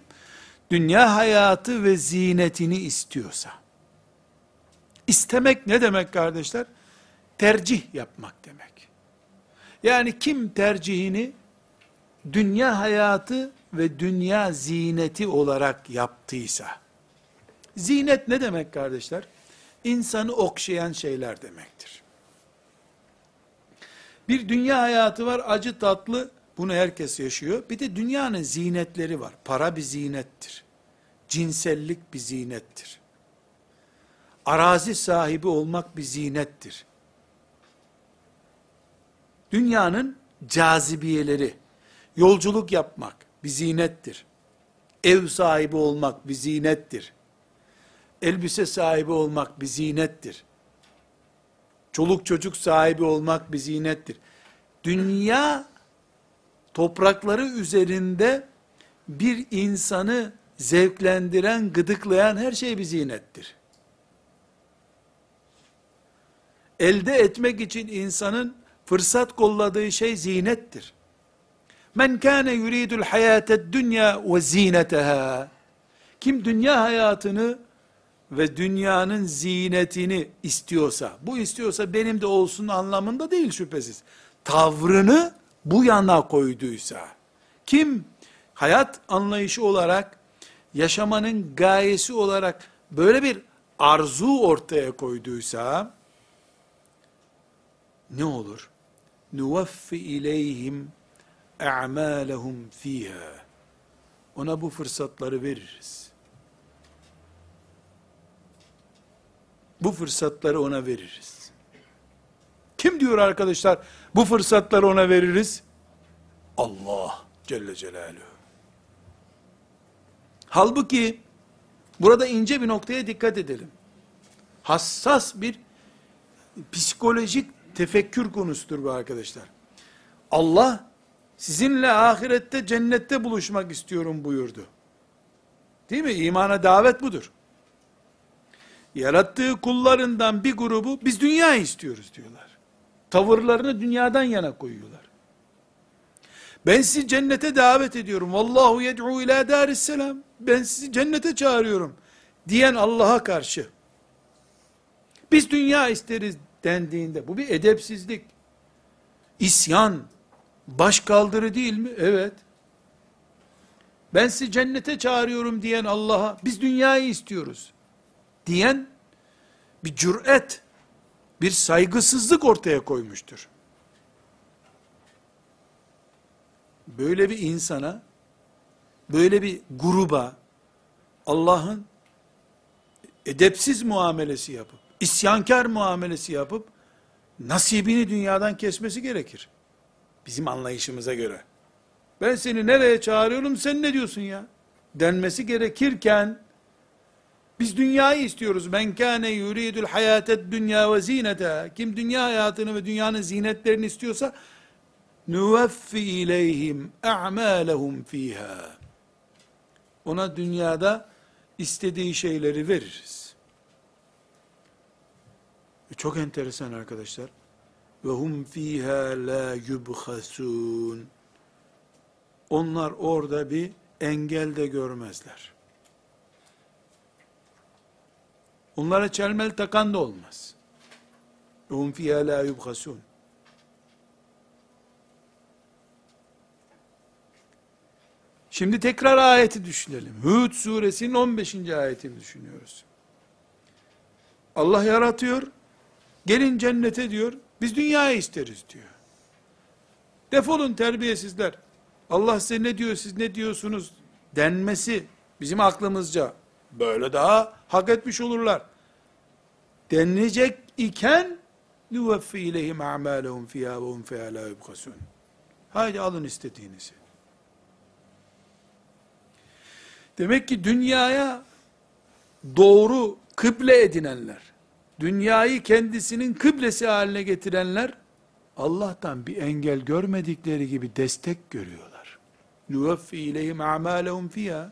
Speaker 1: dünya hayatı ve zinetini istiyorsa istemek ne demek kardeşler? Tercih yapmak demek. Yani kim tercihini dünya hayatı ve dünya zineti olarak yaptıysa zinet ne demek kardeşler? İnsanı okşayan şeyler demektir. Bir dünya hayatı var acı tatlı bunu herkes yaşıyor. Bir de dünyanın zinetleri var. Para bir zinettir. Cinsellik bir zinettir. Arazi sahibi olmak bir zinettir. Dünyanın cazibiyeleri, yolculuk yapmak bir zinettir. Ev sahibi olmak bir zinettir. Elbise sahibi olmak bir zinettir. Çoluk çocuk sahibi olmak bir zinettir. Dünya toprakları üzerinde bir insanı zevklendiren, gıdıklayan her şey bir zinettir. Elde etmek için insanın fırsat kolladığı şey zinettir. Men kâne yuridul hayâted dünya ve zîneteha. Kim dünya hayatını ve dünyanın zinetini istiyorsa, bu istiyorsa benim de olsun anlamında değil şüphesiz. Tavrını bu yana koyduysa, kim hayat anlayışı olarak, yaşamanın gayesi olarak böyle bir arzu ortaya koyduysa, ne olur? Nuvaffi ileyhim e'malehum fiha. Ona bu fırsatları veririz. Bu fırsatları ona veririz. Kim diyor arkadaşlar bu fırsatları ona veririz? Allah Celle Celaluhu. Halbuki burada ince bir noktaya dikkat edelim. Hassas bir psikolojik tefekkür konusudur bu arkadaşlar. Allah sizinle ahirette cennette buluşmak istiyorum buyurdu. Değil mi? İmana davet budur. Yarattığı kullarından bir grubu biz dünya istiyoruz diyorlar. Tavırlarını dünyadan yana koyuyorlar. Ben sizi cennete davet ediyorum. Vallahu yed'u ila darisselam. Ben sizi cennete çağırıyorum. Diyen Allah'a karşı. Biz dünya isteriz dendiğinde bu bir edepsizlik. İsyan, baş kaldırı değil mi? Evet. ben sizi cennete çağırıyorum diyen Allah'a, biz dünyayı istiyoruz diyen, bir cüret, bir saygısızlık ortaya koymuştur. Böyle bir insana, böyle bir gruba, Allah'ın edepsiz muamelesi yapıp, isyankar muamelesi yapıp, nasibini dünyadan kesmesi gerekir. Bizim anlayışımıza göre. Ben seni nereye çağırıyorum sen ne diyorsun ya? Denmesi gerekirken, biz dünyayı istiyoruz. Men kâne yuridul hayatet dünya ve zinete. Kim dünya hayatını ve dünyanın zinetlerini istiyorsa, nuveffi ileyhim a'malehum fiha. Ona dünyada istediği şeyleri veririz. Çok enteresan arkadaşlar. Ve hum fiha la yubhasun. Onlar orada bir engel de görmezler. Onlara çelmel takan da olmaz. Hum fiha la yubhasun. Şimdi tekrar ayeti düşünelim. Hud suresinin 15. ayetini düşünüyoruz. Allah yaratıyor. Gelin cennete diyor. Biz dünyayı isteriz diyor. Defolun terbiyesizler. Allah size ne diyor siz ne diyorsunuz denmesi bizim aklımızca böyle daha hak etmiş olurlar. Denilecek iken nuveffi ileyhim a'malehum fiyâ ve hum fiyâ la yubkasûn. Haydi alın istediğinizi. Demek ki dünyaya doğru kıble edinenler, dünyayı kendisinin kıblesi haline getirenler, Allah'tan bir engel görmedikleri gibi destek görüyorlar. Nuveffi ileyhim a'malehum fiyâ.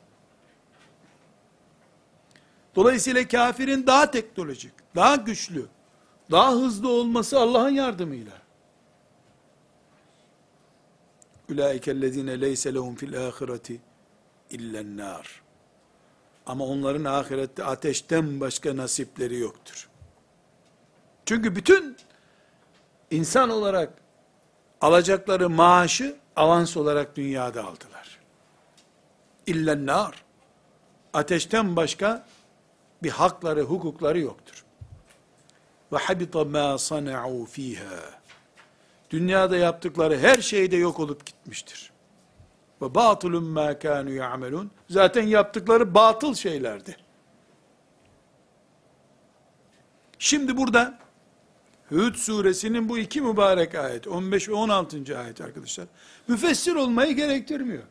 Speaker 1: Dolayısıyla kafirin daha teknolojik, daha güçlü, daha hızlı olması Allah'ın yardımıyla. Ulaikellezine leyse lehum fil ahireti illen nar. Ama onların ahirette ateşten başka nasipleri yoktur. Çünkü bütün insan olarak alacakları maaşı avans olarak dünyada aldılar. İllen nar. Ateşten başka bir hakları, hukukları yoktur. Ve habita ma sana'u fiha. Dünyada yaptıkları her şeyde yok olup gitmiştir. Ve batulun ma kanu ya'melun. Zaten yaptıkları batıl şeylerdi. Şimdi burada Hud suresinin bu iki mübarek ayet, 15 ve 16. ayet arkadaşlar, müfessir olmayı gerektirmiyor.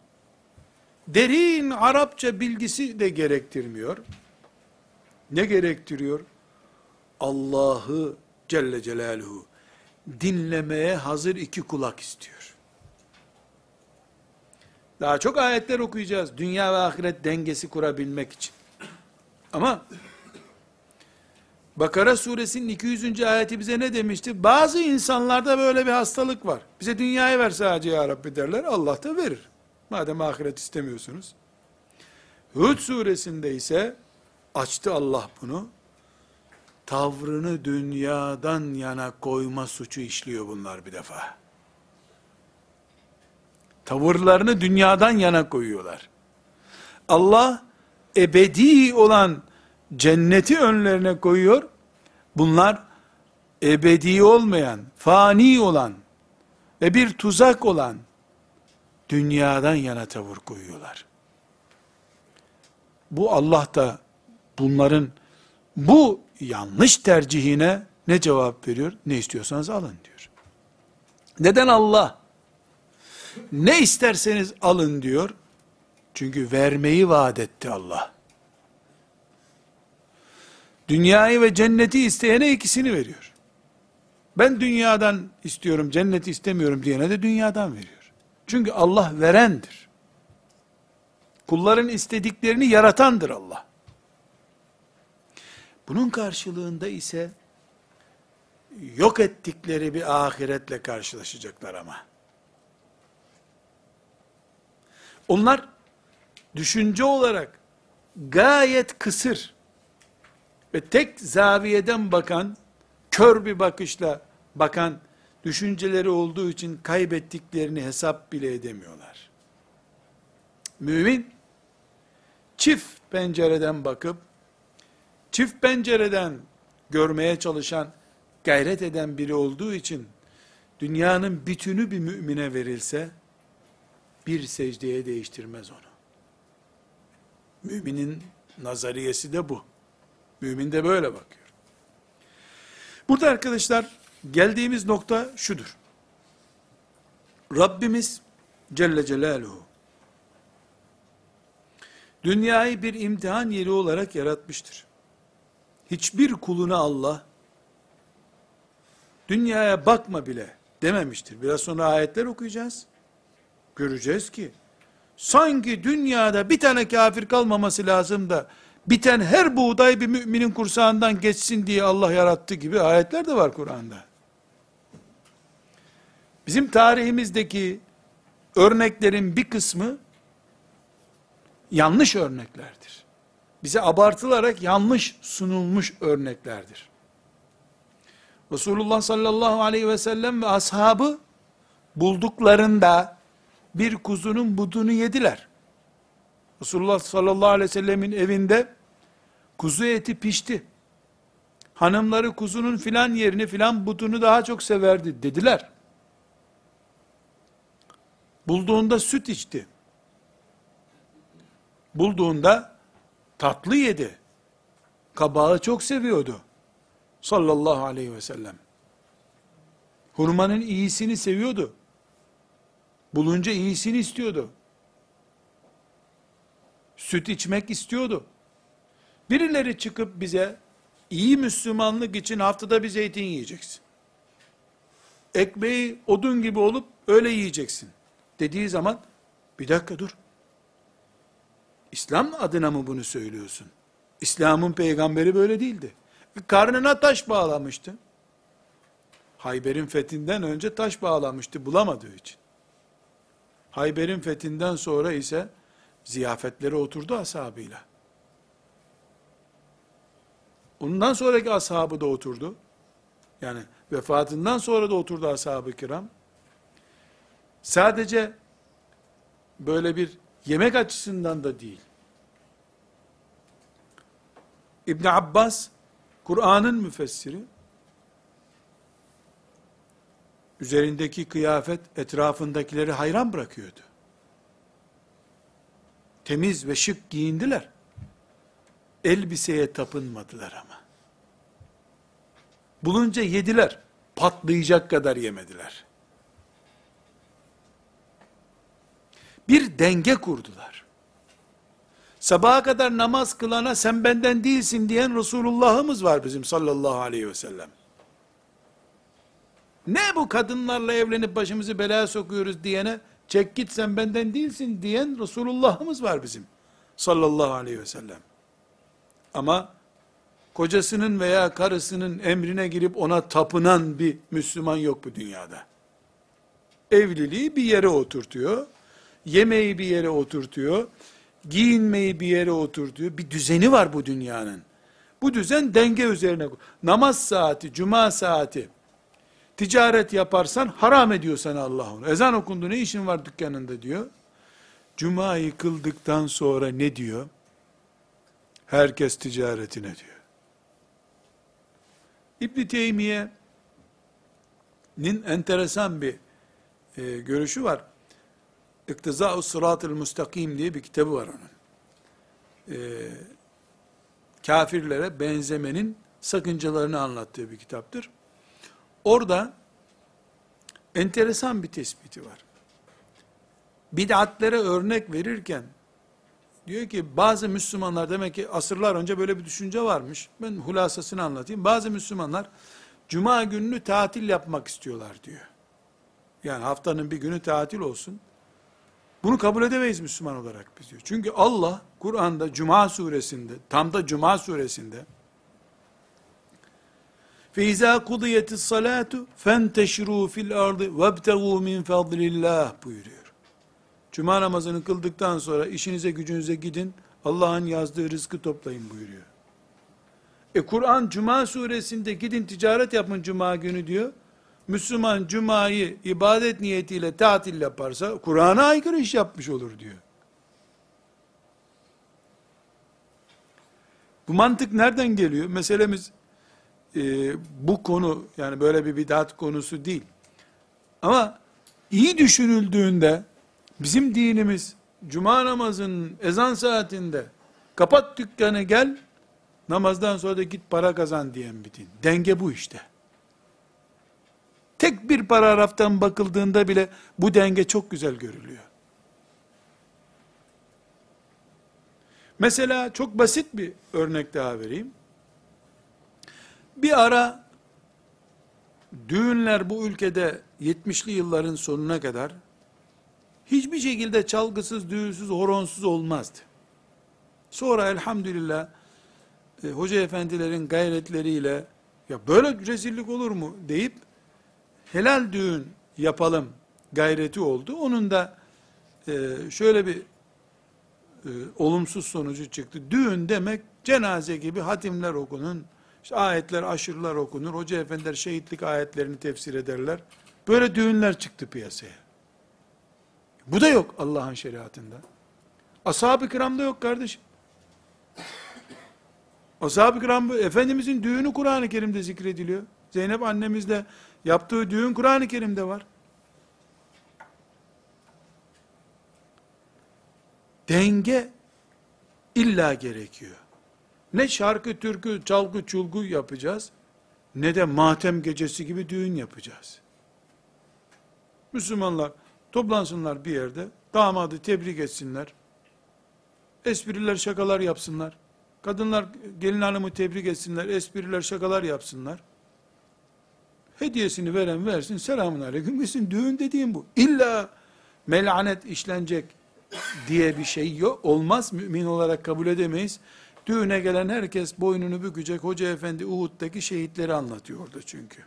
Speaker 1: Derin Arapça bilgisi de gerektirmiyor. Ne gerektiriyor? Allah'ı Celle Celaluhu dinlemeye hazır iki kulak istiyor. Daha çok ayetler okuyacağız. Dünya ve ahiret dengesi kurabilmek için. Ama Bakara suresinin 200. ayeti bize ne demişti? Bazı insanlarda böyle bir hastalık var. Bize dünyayı ver sadece ya Rabbi derler. Allah da verir. Madem ahiret istemiyorsunuz. Hud suresinde ise açtı Allah bunu. Tavrını dünyadan yana koyma suçu işliyor bunlar bir defa. Tavırlarını dünyadan yana koyuyorlar. Allah ebedi olan cenneti önlerine koyuyor. Bunlar ebedi olmayan, fani olan ve bir tuzak olan dünyadan yana tavır koyuyorlar. Bu Allah da bunların bu yanlış tercihine ne cevap veriyor? Ne istiyorsanız alın diyor. Neden Allah ne isterseniz alın diyor? Çünkü vermeyi vaat etti Allah. Dünyayı ve cenneti isteyene ikisini veriyor. Ben dünyadan istiyorum, cenneti istemiyorum diyene de dünyadan veriyor. Çünkü Allah verendir. Kulların istediklerini yaratandır Allah. Bunun karşılığında ise yok ettikleri bir ahiretle karşılaşacaklar ama. Onlar düşünce olarak gayet kısır ve tek zaviyeden bakan, kör bir bakışla bakan düşünceleri olduğu için kaybettiklerini hesap bile edemiyorlar. Mümin çift pencereden bakıp, çift pencereden görmeye çalışan, gayret eden biri olduğu için, dünyanın bütünü bir mümine verilse, bir secdeye değiştirmez onu. Müminin nazariyesi de bu. Mümin de böyle bakıyor. Burada arkadaşlar geldiğimiz nokta şudur. Rabbimiz Celle Celaluhu dünyayı bir imtihan yeri olarak yaratmıştır. Hiçbir kuluna Allah dünyaya bakma bile dememiştir. Biraz sonra ayetler okuyacağız. Göreceğiz ki sanki dünyada bir tane kafir kalmaması lazım da biten her buğday bir müminin kursağından geçsin diye Allah yarattı gibi ayetler de var Kur'an'da. Bizim tarihimizdeki örneklerin bir kısmı yanlış örneklerdir. Bize abartılarak yanlış sunulmuş örneklerdir. Resulullah sallallahu aleyhi ve sellem ve ashabı bulduklarında bir kuzunun budunu yediler. Resulullah sallallahu aleyhi ve sellemin evinde kuzu eti pişti. Hanımları kuzunun filan yerini filan budunu daha çok severdi dediler. Bulduğunda süt içti. Bulduğunda tatlı yedi. Kabağı çok seviyordu. Sallallahu aleyhi ve sellem. Hurmanın iyisini seviyordu. Bulunca iyisini istiyordu. Süt içmek istiyordu. Birileri çıkıp bize iyi Müslümanlık için haftada bir zeytin yiyeceksin. Ekmeği odun gibi olup öyle yiyeceksin. Dediği zaman bir dakika dur. İslam adına mı bunu söylüyorsun? İslam'ın peygamberi böyle değildi. Karnına taş bağlamıştı. Hayber'in fethinden önce taş bağlamıştı bulamadığı için. Hayber'in fethinden sonra ise ziyafetlere oturdu ashabıyla. Ondan sonraki ashabı da oturdu. Yani vefatından sonra da oturdu ashab-ı kiram. Sadece böyle bir yemek açısından da değil. İbn Abbas Kur'an'ın müfessiri üzerindeki kıyafet etrafındakileri hayran bırakıyordu. Temiz ve şık giyindiler. Elbiseye tapınmadılar ama. Bulunca yediler. Patlayacak kadar yemediler. Bir denge kurdular. Sabaha kadar namaz kılana sen benden değilsin diyen Resulullah'ımız var bizim sallallahu aleyhi ve sellem. Ne bu kadınlarla evlenip başımızı belaya sokuyoruz diyene, çek git sen benden değilsin diyen Resulullah'ımız var bizim. Sallallahu aleyhi ve sellem. Ama kocasının veya karısının emrine girip ona tapınan bir Müslüman yok bu dünyada. Evliliği bir yere oturtuyor, yemeği bir yere oturtuyor, giyinmeyi bir yere oturtuyor. Bir düzeni var bu dünyanın. Bu düzen denge üzerine. Namaz saati, cuma saati, ticaret yaparsan haram ediyor sana Allah onu. Ezan okundu ne işin var dükkanında diyor. Cuma'yı kıldıktan sonra ne diyor? Herkes ticaretine diyor. İbn Teymiye'nin enteresan bir e, görüşü var. İktizâ-u sırat-ı müstakim diye bir kitabı var onun. E, kafirlere benzemenin sakıncalarını anlattığı bir kitaptır. Orada enteresan bir tespiti var. Bid'atlere örnek verirken diyor ki bazı Müslümanlar demek ki asırlar önce böyle bir düşünce varmış. Ben hulasasını anlatayım. Bazı Müslümanlar cuma gününü tatil yapmak istiyorlar diyor. Yani haftanın bir günü tatil olsun. Bunu kabul edemeyiz Müslüman olarak biz diyor. Çünkü Allah Kur'an'da Cuma suresinde, tam da Cuma suresinde فَاِذَا قُضِيَتِ الصَّلَاةُ فَانْتَشِرُوا فِي الْاَرْضِ وَابْتَغُوا مِنْ فَضْلِ اللّٰهِ buyuruyor. Cuma namazını kıldıktan sonra işinize gücünüze gidin, Allah'ın yazdığı rızkı toplayın buyuruyor. E Kur'an Cuma suresinde gidin ticaret yapın Cuma günü diyor. Müslüman Cuma'yı ibadet niyetiyle tatil yaparsa Kur'an'a aykırı iş yapmış olur diyor. Bu mantık nereden geliyor? Meselemiz e, bu konu yani böyle bir bidat konusu değil. Ama iyi düşünüldüğünde bizim dinimiz cuma namazının ezan saatinde kapat dükkanı gel namazdan sonra da git para kazan diyen bir din. Denge bu işte. Tek bir paragraftan bakıldığında bile bu denge çok güzel görülüyor. Mesela çok basit bir örnek daha vereyim. Bir ara düğünler bu ülkede 70'li yılların sonuna kadar hiçbir şekilde çalgısız, düğünsüz, horonsuz olmazdı. Sonra elhamdülillah e, hoca efendilerin gayretleriyle ya böyle rezillik olur mu deyip helal düğün yapalım gayreti oldu. Onun da e, şöyle bir e, olumsuz sonucu çıktı. Düğün demek cenaze gibi hatimler okunun, işte ayetler, aşırılar okunur, hoca efendiler şehitlik ayetlerini tefsir ederler. Böyle düğünler çıktı piyasaya. Bu da yok Allah'ın şeriatında. Ashab-ı kiramda yok kardeşim. Ashab-ı kiram, Efendimizin düğünü Kur'an-ı Kerim'de zikrediliyor. Zeynep annemizle yaptığı düğün Kur'an-ı Kerim'de var. Denge illa gerekiyor. Ne şarkı, türkü, çalgı, çulgu yapacağız, ne de matem gecesi gibi düğün yapacağız. Müslümanlar toplansınlar bir yerde, damadı tebrik etsinler, espriler, şakalar yapsınlar. Kadınlar gelin hanımı tebrik etsinler, espriler, şakalar yapsınlar. Hediyesini veren versin, selamun aleyküm gitsin. Düğün dediğim bu. İlla melanet işlenecek diye bir şey yok. Olmaz, mümin olarak kabul edemeyiz. Düğüne gelen herkes boynunu bükecek. Hoca efendi Uhud'daki şehitleri anlatıyordu çünkü.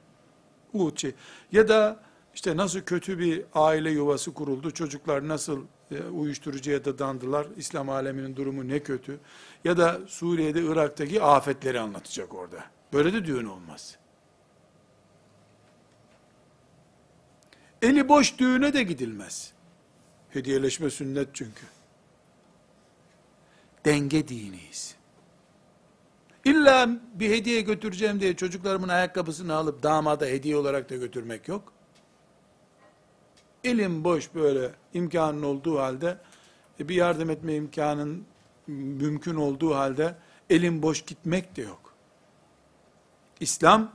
Speaker 1: Uhud şey. Ya da işte nasıl kötü bir aile yuvası kuruldu, çocuklar nasıl e, uyuşturucuya da dandılar, İslam aleminin durumu ne kötü. Ya da Suriye'de, Irak'taki afetleri anlatacak orada. Böyle de düğün olmaz. Eli boş düğüne de gidilmez. Hediyeleşme sünnet çünkü. Denge diniyiz. İlla bir hediye götüreceğim diye çocuklarımın ayakkabısını alıp damada hediye olarak da götürmek yok. Elim boş böyle imkanın olduğu halde e, bir yardım etme imkanın mümkün olduğu halde elim boş gitmek de yok. İslam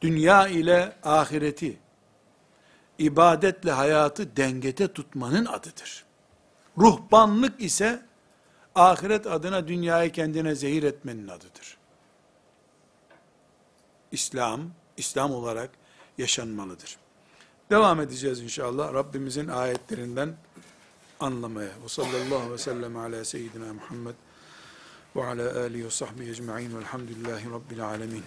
Speaker 1: dünya ile ahireti ibadetle hayatı dengete tutmanın adıdır. Ruhbanlık ise ahiret adına dünyayı kendine zehir etmenin adıdır. İslam, İslam olarak yaşanmalıdır. Devam edeceğiz inşallah Rabbimizin ayetlerinden anlamaya. Ve sallallahu ve sellem ala seyyidina Muhammed ve ala alihi ve sahbihi ecma'in velhamdülillahi rabbil alemin.